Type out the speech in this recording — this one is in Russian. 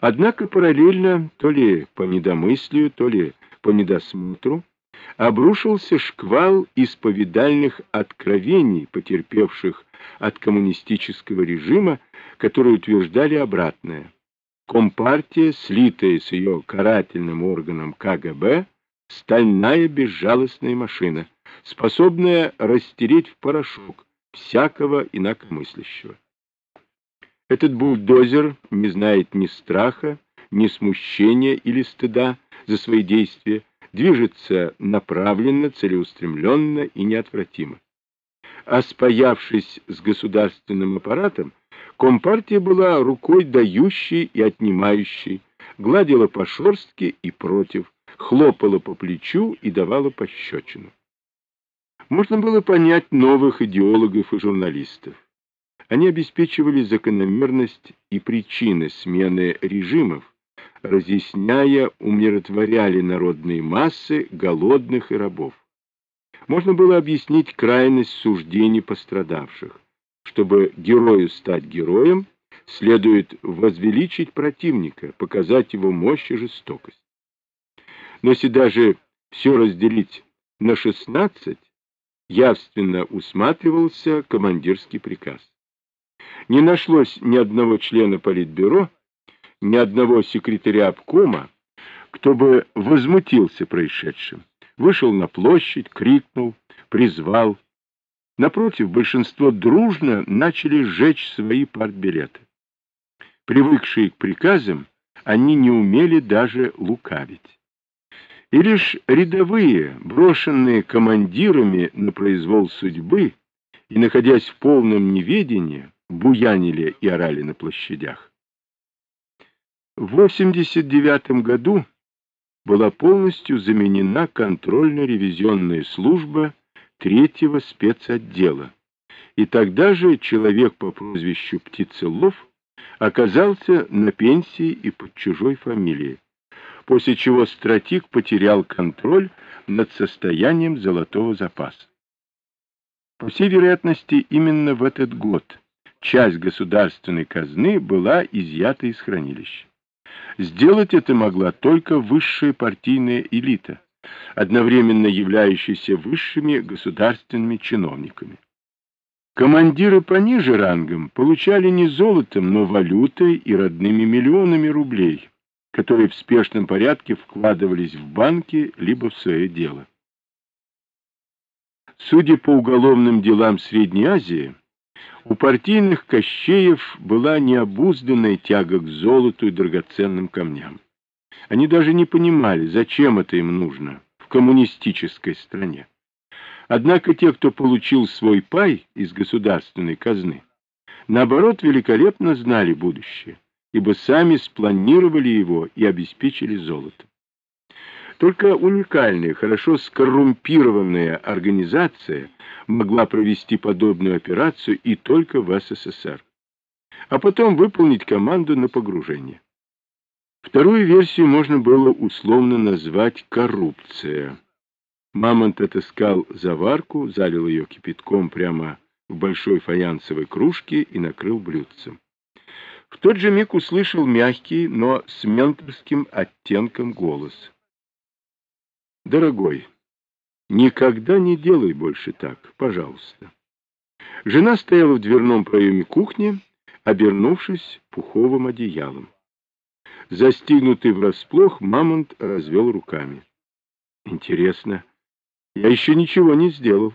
Однако параллельно, то ли по недомыслию, то ли по недосмотру, обрушился шквал исповедальных откровений, потерпевших от коммунистического режима, которые утверждали обратное. Компартия, слитая с ее карательным органом КГБ, стальная безжалостная машина, способная растереть в порошок всякого инакомыслящего. Этот бульдозер не знает ни страха, ни смущения или стыда за свои действия, движется направленно, целеустремленно и неотвратимо. А спаявшись с государственным аппаратом, Компартия была рукой дающей и отнимающей, гладила по шерстке и против, хлопала по плечу и давала пощечину. Можно было понять новых идеологов и журналистов. Они обеспечивали закономерность и причины смены режимов, разъясняя, умиротворяли народные массы, голодных и рабов. Можно было объяснить крайность суждений пострадавших. Чтобы герою стать героем, следует возвеличить противника, показать его мощь и жестокость. Но если даже все разделить на шестнадцать, явственно усматривался командирский приказ. Не нашлось ни одного члена Политбюро, ни одного секретаря обкома, кто бы возмутился происшедшим, вышел на площадь, крикнул, призвал. Напротив, большинство дружно начали сжечь свои партбилеты. Привыкшие к приказам, они не умели даже лукавить. И лишь рядовые, брошенные командирами на произвол судьбы и находясь в полном неведении, буянили и орали на площадях. В 89 году была полностью заменена контрольно-ревизионная служба третьего спецотдела, и тогда же человек по прозвищу Птицелов оказался на пенсии и под чужой фамилией, после чего стратик потерял контроль над состоянием золотого запаса. По всей вероятности, именно в этот год часть государственной казны была изъята из хранилища. Сделать это могла только высшая партийная элита, одновременно являющаяся высшими государственными чиновниками. Командиры пониже рангом получали не золотом, но валютой и родными миллионами рублей, которые в спешном порядке вкладывались в банки либо в свое дело. Судя по уголовным делам Средней Азии, у партийных кощеев была необузданная тяга к золоту и драгоценным камням. Они даже не понимали, зачем это им нужно в коммунистической стране. Однако те, кто получил свой пай из государственной казны, наоборот, великолепно знали будущее, ибо сами спланировали его и обеспечили золото. Только уникальная, хорошо скоррумпированная организация могла провести подобную операцию и только в СССР, а потом выполнить команду на погружение. Вторую версию можно было условно назвать коррупция. Мамонт отыскал заварку, залил ее кипятком прямо в большой фаянсовой кружке и накрыл блюдцем. В тот же миг услышал мягкий, но с менторским оттенком голос. Дорогой, никогда не делай больше так, пожалуйста. Жена стояла в дверном проеме кухни, обернувшись пуховым одеялом. Застигнутый врасплох, Мамонт развел руками. Интересно, я еще ничего не сделал.